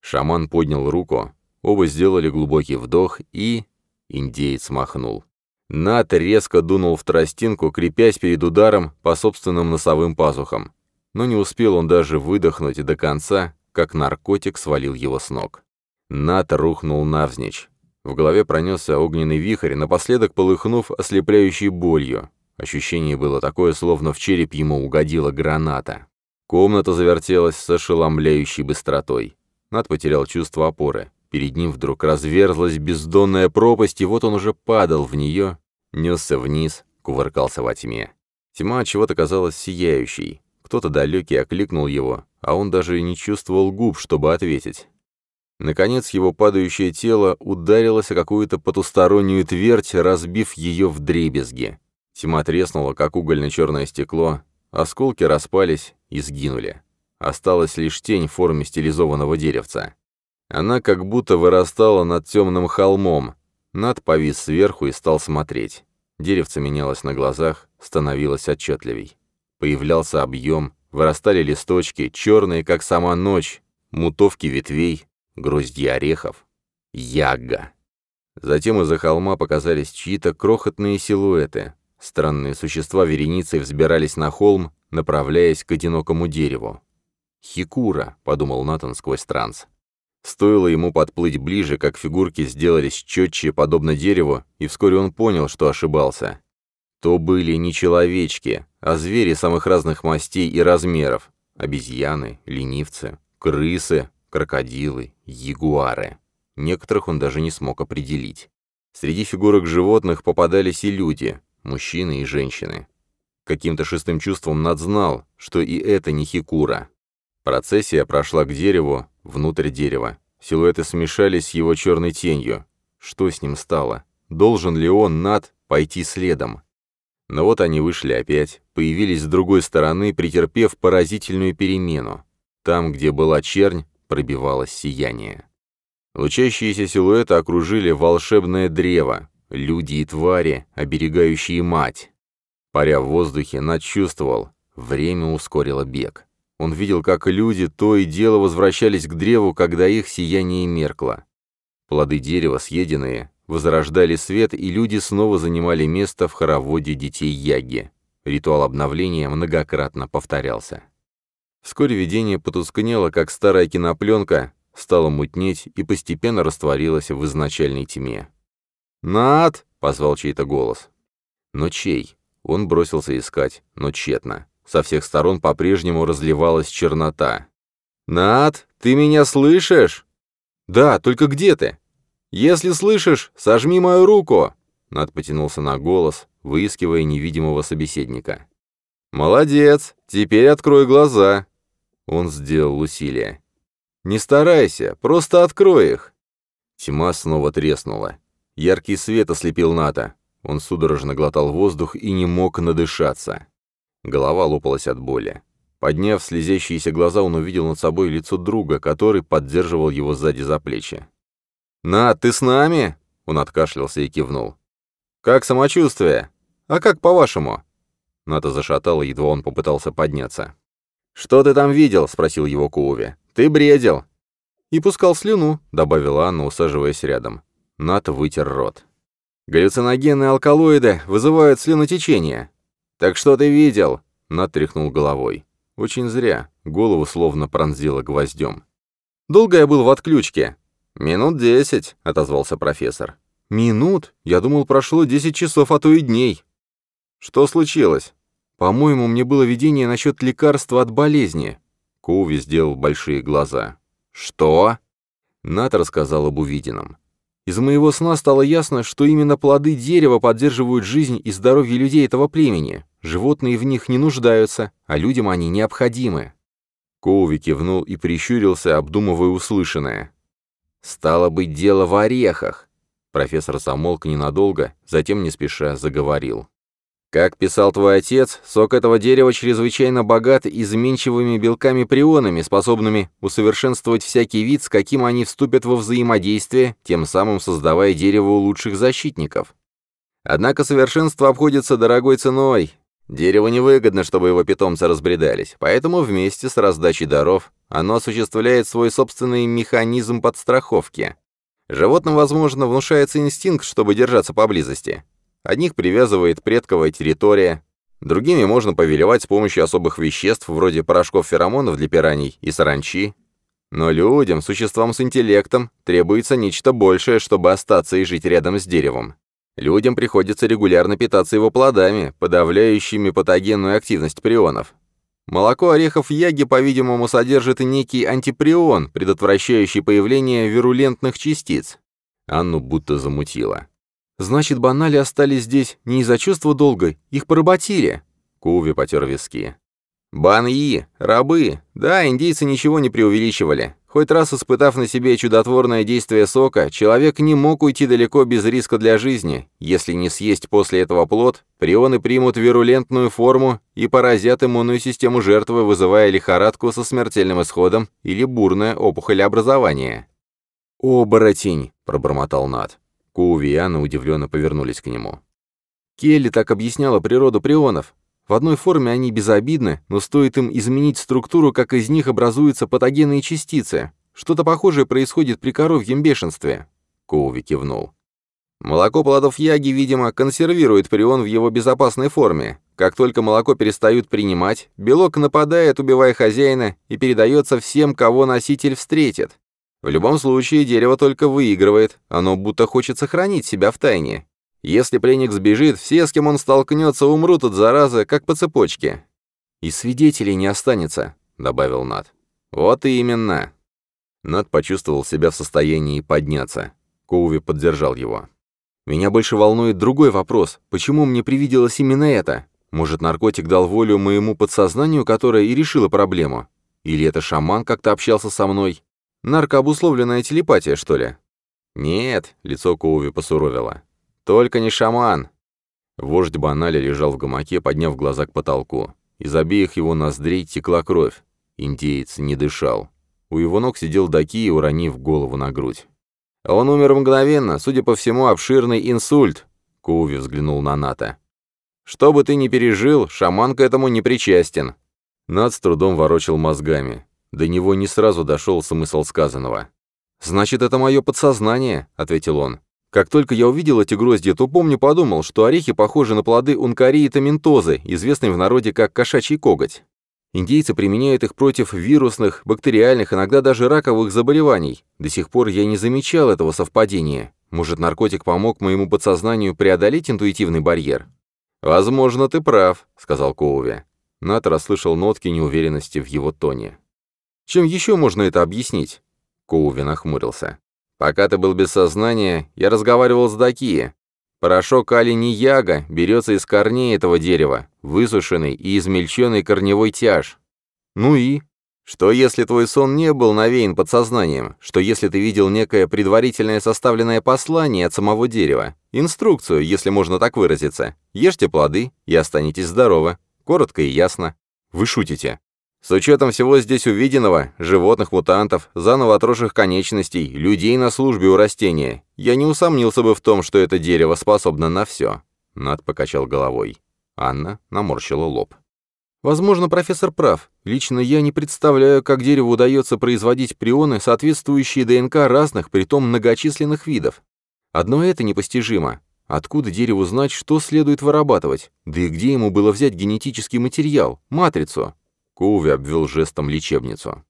Шаман поднял руку, оба сделали глубокий вдох и... Индеец махнул. Нат резко дунул в тростинку, крепясь перед ударом по собственным носовым пазухам. Но не успел он даже выдохнуть до конца, как наркотик свалил его с ног. Нат рухнул навзничь. В голове пронесся огненный вихрь, напоследок полыхнув ослепляющей болью. Ощущение было такое, словно в череп ему угодила граната. Комната завертелась с ошеломляющей быстротой. Над потерял чувство опоры. Перед ним вдруг разверзлась бездонная пропасть, и вот он уже падал в нее, несся вниз, кувыркался во тьме. Тьма чего-то казалась сияющей. Кто-то далекий окликнул его, а он даже не чувствовал губ, чтобы ответить. Наконец его падающее тело ударилось о какую-то потустороннюю твердь, разбив ее в дребезги. Тьма треснула, как угольно-черное стекло, осколки распались и сгинули. Осталась лишь тень в форме стилизованного деревца. Она как будто вырастала над темным холмом. Над повис сверху и стал смотреть. Деревце менялось на глазах, становилось отчетливей. Появлялся объем, вырастали листочки, черные, как сама ночь, мутовки ветвей, грозди орехов. Яга. Затем из-за холма показались чьи-то крохотные силуэты. Странные существа вереницей взбирались на холм, направляясь к одинокому дереву. «Хикура», — подумал Натан сквозь транс. Стоило ему подплыть ближе, как фигурки сделались четче, подобно дереву, и вскоре он понял, что ошибался. То были не человечки, а звери самых разных мастей и размеров. Обезьяны, ленивцы, крысы, крокодилы, ягуары. Некоторых он даже не смог определить. Среди фигурок животных попадались и люди, мужчины и женщины. Каким-то шестым чувством Над знал, что и это не Хикура. Процессия прошла к дереву, внутрь дерева. Силуэты смешались с его черной тенью. Что с ним стало? Должен ли он, Над, пойти следом? Но вот они вышли опять, появились с другой стороны, претерпев поразительную перемену. Там, где была чернь, пробивалось сияние. Лучащиеся силуэты окружили волшебное древо, люди и твари, оберегающие мать. Паря в воздухе, Над чувствовал, время ускорило бег. Он видел, как люди то и дело возвращались к древу, когда их сияние меркло. Плоды дерева, съеденные, возрождали свет, и люди снова занимали место в хороводе детей Яги. Ритуал обновления многократно повторялся. Вскоре видение потускнело, как старая кинопленка, стало мутнеть и постепенно растворилось в изначальной тьме. «Над!» — позвал чей-то голос. Но чей? Он бросился искать, но тщетно. Со всех сторон по-прежнему разливалась чернота. «Над, ты меня слышишь?» «Да, только где ты?» «Если слышишь, сожми мою руку!» Над потянулся на голос, выискивая невидимого собеседника. «Молодец! Теперь открой глаза!» Он сделал усилие. «Не старайся, просто открой их!» Тьма снова треснула. Яркий свет ослепил Ната. Он судорожно глотал воздух и не мог надышаться. Голова лопалась от боли. Подняв слезящиеся глаза, он увидел над собой лицо друга, который поддерживал его сзади за плечи. «На, ты с нами?» Он откашлялся и кивнул. «Как самочувствие? А как по-вашему?» Ната зашатала, едва он попытался подняться. «Что ты там видел?» — спросил его Куови. «Ты бредил». «И пускал слюну», — добавила Анна, усаживаясь рядом. Нат вытер рот. «Галлюциногенные алкалоиды вызывают слюнотечение». «Так что ты видел?» — Нат тряхнул головой. «Очень зря. Голову словно пронзило гвоздем». «Долго я был в отключке?» «Минут десять», — отозвался профессор. «Минут? Я думал, прошло десять часов, а то и дней». «Что случилось?» «По-моему, мне было видение насчет лекарства от болезни». Коуви сделал большие глаза. «Что?» Ната рассказал об увиденном. Из моего сна стало ясно, что именно плоды дерева поддерживают жизнь и здоровье людей этого племени. Животные в них не нуждаются, а людям они необходимы. Коуви кивнул и прищурился, обдумывая услышанное. «Стало быть, дело в орехах». Профессор замолк ненадолго, затем не спеша заговорил. Как писал твой отец, сок этого дерева чрезвычайно богат изменчивыми белками-прионами, способными усовершенствовать всякий вид, с каким они вступят во взаимодействие, тем самым создавая дерево у лучших защитников. Однако совершенство обходится дорогой ценой. Дереву невыгодно, чтобы его питомцы разбредались, поэтому вместе с раздачей даров оно осуществляет свой собственный механизм подстраховки. Животным, возможно, внушается инстинкт, чтобы держаться поблизости. Одних привязывает предковая территория, другими можно повелевать с помощью особых веществ, вроде порошков феромонов для пираний и саранчи. Но людям, существам с интеллектом, требуется нечто большее, чтобы остаться и жить рядом с деревом. Людям приходится регулярно питаться его плодами, подавляющими патогенную активность прионов. Молоко орехов яги, по-видимому, содержит некий антиприон, предотвращающий появление вирулентных частиц. Анну будто замутило. Значит, банали остались здесь не из-за чувства долга, их поработили. Куви потер виски. Баньи, рабы. Да, индейцы ничего не преувеличивали. Хоть раз испытав на себе чудотворное действие сока, человек не мог уйти далеко без риска для жизни. Если не съесть после этого плод, прионы примут вирулентную форму и поразят иммунную систему жертвы, вызывая лихорадку со смертельным исходом или бурное опухолеобразование. «Оборотень!» — пробормотал Над. Коуви и Анна удивленно повернулись к нему. Келли так объясняла природу прионов. В одной форме они безобидны, но стоит им изменить структуру, как из них образуются патогенные частицы. Что-то похожее происходит при коровьем бешенстве. Коуви кивнул. Молоко плодов яги, видимо, консервирует прион в его безопасной форме. Как только молоко перестают принимать, белок нападает, убивая хозяина, и передается всем, кого носитель встретит. В любом случае, дерево только выигрывает, оно будто хочет сохранить себя в тайне. Если пленник сбежит, все, с кем он столкнется, умрут от заразы, как по цепочке. «И свидетелей не останется», — добавил Над. «Вот именно». Над почувствовал себя в состоянии подняться. Коуви поддержал его. «Меня больше волнует другой вопрос. Почему мне привиделось именно это? Может, наркотик дал волю моему подсознанию, которое и решило проблему? Или это шаман как-то общался со мной? Наркообусловленная телепатия, что ли? Нет, лицо Коуви посуровило. Только не шаман. Вождь Банали лежал в гамаке, подняв глаза к потолку. Из обеих его ноздрей текла кровь. Индеец не дышал. У его ног сидел Даки, уронив голову на грудь. «Он умер мгновенно, судя по всему, обширный инсульт», — Коуви взглянул на Ната. «Что бы ты ни пережил, шаман к этому не причастен». Нат с трудом ворочал мозгами. До него не сразу дошел смысл сказанного. «Значит, это мое подсознание», — ответил он. «Как только я увидел эти гроздья, то помню подумал, что орехи похожи на плоды ункариита ментозы, известной в народе как кошачий коготь. Индейцы применяют их против вирусных, бактериальных, иногда даже раковых заболеваний. До сих пор я не замечал этого совпадения. Может, наркотик помог моему подсознанию преодолеть интуитивный барьер?» «Возможно, ты прав», — сказал Коуви. Нат расслышал нотки неуверенности в его тоне. Чем еще можно это объяснить?» Коуви нахмурился. «Пока ты был без сознания, я разговаривал с Даки. Порошок яга берется из корней этого дерева, высушенный и измельченный корневой тяж. Ну и? Что если твой сон не был навеян подсознанием? Что если ты видел некое предварительное составленное послание от самого дерева? Инструкцию, если можно так выразиться. Ешьте плоды и останетесь здоровы. Коротко и ясно. Вы шутите. С учетом всего здесь увиденного, животных-мутантов, заново отросших конечностей, людей на службе у растения, я не усомнился бы в том, что это дерево способно на все. Над покачал головой. Анна наморщила лоб. Возможно, профессор прав. Лично я не представляю, как дереву удается производить прионы, соответствующие ДНК разных, притом многочисленных видов. Одно это непостижимо. Откуда дереву знать, что следует вырабатывать? Да и где ему было взять генетический материал, матрицу? Коуви обвел жестом лечебницу.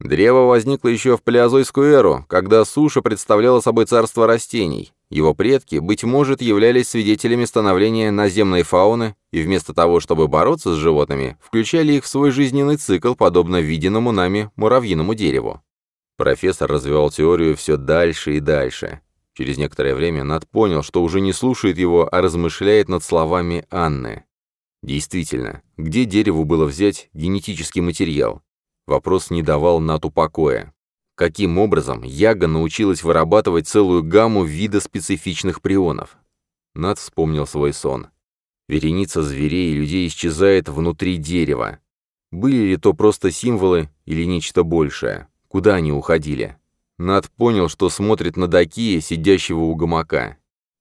Древо возникло еще в палеозойскую эру, когда суша представляла собой царство растений. Его предки, быть может, являлись свидетелями становления наземной фауны и вместо того, чтобы бороться с животными, включали их в свой жизненный цикл, подобно виденному нами муравьиному дереву. Профессор развивал теорию все дальше и дальше. Через некоторое время Над понял, что уже не слушает его, а размышляет над словами Анны. Действительно, где дереву было взять генетический материал? Вопрос не давал Нату покоя. Каким образом Яга научилась вырабатывать целую гамму вида специфичных прионов? Нат вспомнил свой сон. Вереница зверей и людей исчезает внутри дерева. Были ли то просто символы или нечто большее? Куда они уходили? Над понял, что смотрит на Дакия, сидящего у гамака.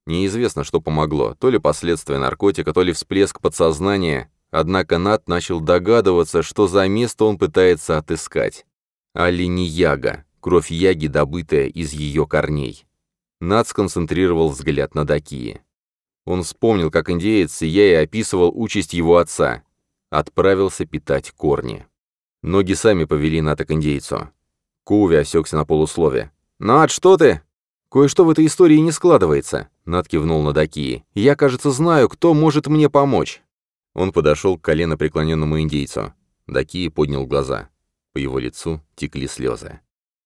Неизвестно, что помогло, то ли последствия наркотика, то ли всплеск подсознания, однако Над начал догадываться, что за место он пытается отыскать. Али не яга, кровь яги, добытая из ее корней. Над сконцентрировал взгляд на Дакии. Он вспомнил, как индеец, сияя, описывал участь его отца. Отправился питать корни. Ноги сами повели Ната к индейцу. Куви осекся на полуслове. «Над, что ты?» «Кое-что в этой истории не складывается», — Над кивнул на Дакии. «Я, кажется, знаю, кто может мне помочь». Он подошел к колено преклоненному индейцу. Дакии поднял глаза. По его лицу текли слезы.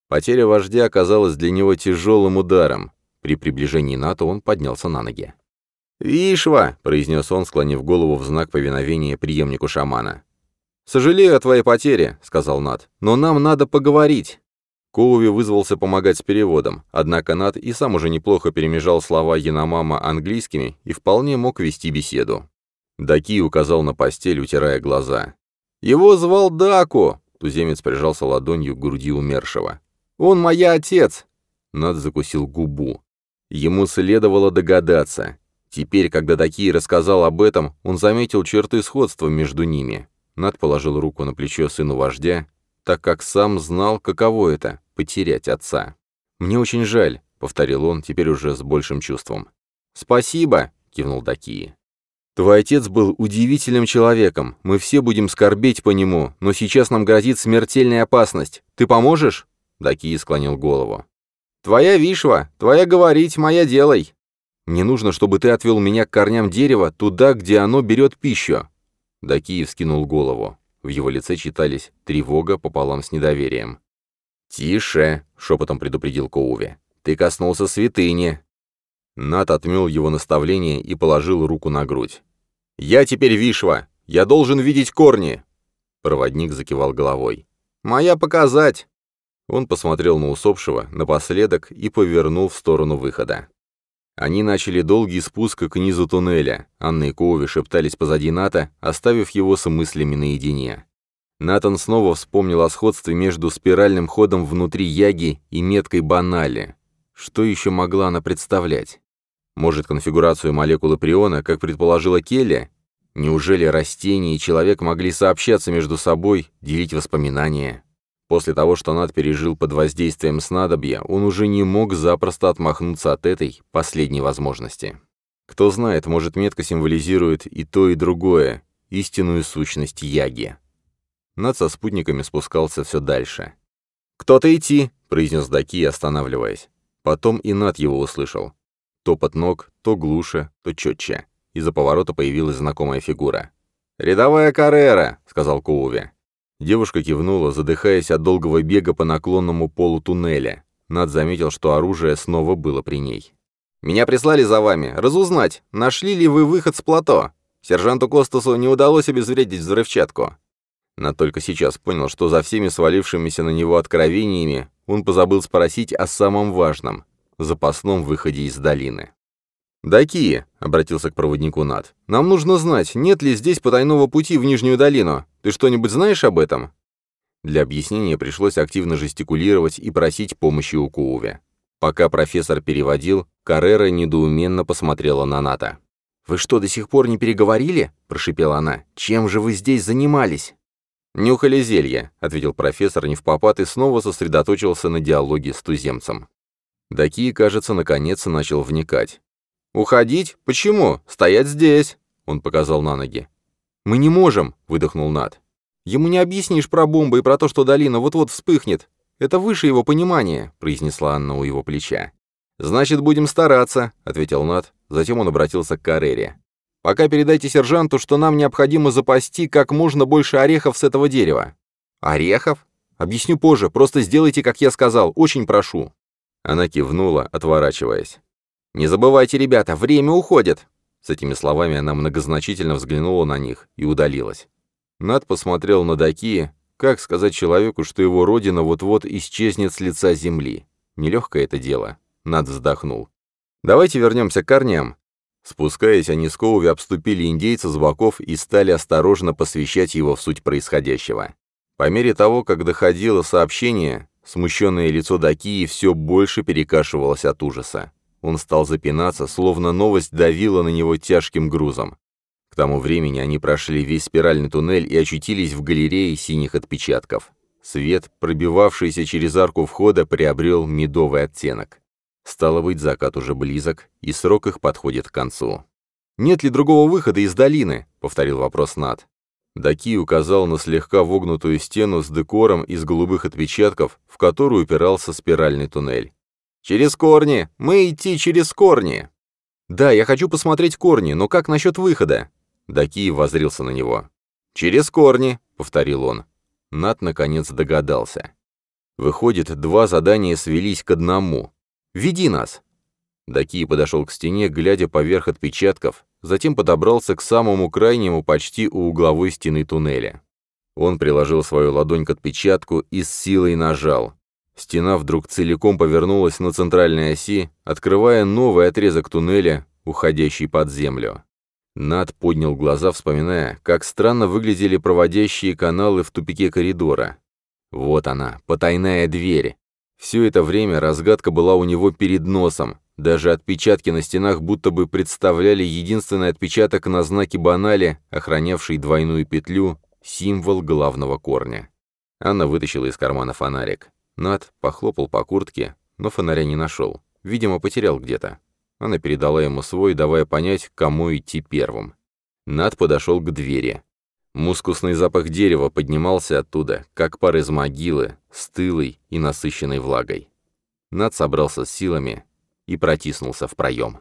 Потеря вождя оказалась для него тяжелым ударом. При приближении НАТО он поднялся на ноги. «Вишва!» — произнес он, склонив голову в знак повиновения преемнику шамана. «Сожалею о твоей потере», — сказал Нат, — «но нам надо поговорить». Коуви вызвался помогать с переводом, однако Нат и сам уже неплохо перемежал слова Яномама английскими и вполне мог вести беседу. Даки указал на постель, утирая глаза. «Его звал Даку!» — туземец прижался ладонью к груди умершего. «Он моя отец!» Над закусил губу. Ему следовало догадаться. Теперь, когда Даки рассказал об этом, он заметил черты сходства между ними. Над положил руку на плечо сыну вождя, так как сам знал, каково это потерять отца. «Мне очень жаль», — повторил он, теперь уже с большим чувством. «Спасибо», — кивнул Дакии. «Твой отец был удивительным человеком. Мы все будем скорбеть по нему, но сейчас нам грозит смертельная опасность. Ты поможешь?» Дакии склонил голову. «Твоя вишва, твоя говорить, моя делай. Мне нужно, чтобы ты отвел меня к корням дерева, туда, где оно берет пищу». Дакии вскинул голову. В его лице читались тревога пополам с недоверием. «Тише!» — шепотом предупредил Коуви. «Ты коснулся святыни!» Нат отмел его наставление и положил руку на грудь. «Я теперь Вишва! Я должен видеть корни!» Проводник закивал головой. «Моя показать!» Он посмотрел на усопшего, напоследок, и повернул в сторону выхода. Они начали долгий спуск к низу туннеля. Анна и Коуви шептались позади Ната, оставив его с мыслями наедине. Натан снова вспомнил о сходстве между спиральным ходом внутри яги и меткой банали. Что еще могла она представлять? Может, конфигурацию молекулы приона, как предположила Келли? Неужели растения и человек могли сообщаться между собой, делить воспоминания? После того, что Над пережил под воздействием снадобья, он уже не мог запросто отмахнуться от этой последней возможности. Кто знает, может, метка символизирует и то, и другое, истинную сущность Яги. Над со спутниками спускался все дальше. «Кто-то идти!» — произнес Даки, останавливаясь. Потом и Над его услышал. Топот ног, то глуше, то четче. Из-за поворота появилась знакомая фигура. «Рядовая Каррера!» — сказал Коуви. Девушка кивнула, задыхаясь от долгого бега по наклонному полу туннеля. Над заметил, что оружие снова было при ней. «Меня прислали за вами. Разузнать, нашли ли вы выход с плато? Сержанту Костасу не удалось обезвредить взрывчатку. Но только сейчас понял, что за всеми свалившимися на него откровениями он позабыл спросить о самом важном — запасном выходе из долины. «Даки», — обратился к проводнику Над, — «нам нужно знать, нет ли здесь потайного пути в Нижнюю долину. Ты что-нибудь знаешь об этом?» Для объяснения пришлось активно жестикулировать и просить помощи у Кууве. Пока профессор переводил, Каррера недоуменно посмотрела на Ната. «Вы что, до сих пор не переговорили?» – прошипела она. «Чем же вы здесь занимались?» «Нюхали зелье», — ответил профессор не в попад и снова сосредоточился на диалоге с туземцем. Даки, кажется, наконец начал вникать. «Уходить? Почему? Стоять здесь!» — он показал на ноги. «Мы не можем!» — выдохнул Над. «Ему не объяснишь про бомбы и про то, что долина вот-вот вспыхнет. Это выше его понимания», — произнесла Анна у его плеча. «Значит, будем стараться», — ответил Над. Затем он обратился к Карере. «Пока передайте сержанту, что нам необходимо запасти как можно больше орехов с этого дерева». «Орехов? Объясню позже, просто сделайте, как я сказал, очень прошу». Она кивнула, отворачиваясь. «Не забывайте, ребята, время уходит!» С этими словами она многозначительно взглянула на них и удалилась. Над посмотрел на Даки, как сказать человеку, что его родина вот-вот исчезнет с лица земли. Нелегкое это дело. Над вздохнул. «Давайте вернемся к корням». Спускаясь, они с Коуви обступили индейца с боков и стали осторожно посвящать его в суть происходящего. По мере того, как доходило сообщение, смущенное лицо Дакии все больше перекашивалось от ужаса. Он стал запинаться, словно новость давила на него тяжким грузом. К тому времени они прошли весь спиральный туннель и очутились в галерее синих отпечатков. Свет, пробивавшийся через арку входа, приобрел медовый оттенок. Стало быть, закат уже близок, и срок их подходит к концу. «Нет ли другого выхода из долины?» — повторил вопрос Над. Даки указал на слегка вогнутую стену с декором из голубых отпечатков, в которую упирался спиральный туннель. «Через корни! Мы идти через корни!» «Да, я хочу посмотреть корни, но как насчет выхода?» Даки возрился на него. «Через корни», — повторил он. Нат наконец догадался. Выходит, два задания свелись к одному. «Веди нас!» Даки подошел к стене, глядя поверх отпечатков, затем подобрался к самому крайнему почти у угловой стены туннеля. Он приложил свою ладонь к отпечатку и с силой нажал. Стена вдруг целиком повернулась на центральной оси, открывая новый отрезок туннеля, уходящий под землю. Над поднял глаза, вспоминая, как странно выглядели проводящие каналы в тупике коридора. Вот она, потайная дверь. Все это время разгадка была у него перед носом. Даже отпечатки на стенах будто бы представляли единственный отпечаток на знаке банали, охранявший двойную петлю, символ главного корня. Анна вытащила из кармана фонарик. Над похлопал по куртке, но фонаря не нашел. Видимо, потерял где-то. Она передала ему свой, давая понять, кому идти первым. Над подошел к двери. Мускусный запах дерева поднимался оттуда, как пар из могилы, стылой и насыщенной влагой. Над собрался с силами и протиснулся в проем.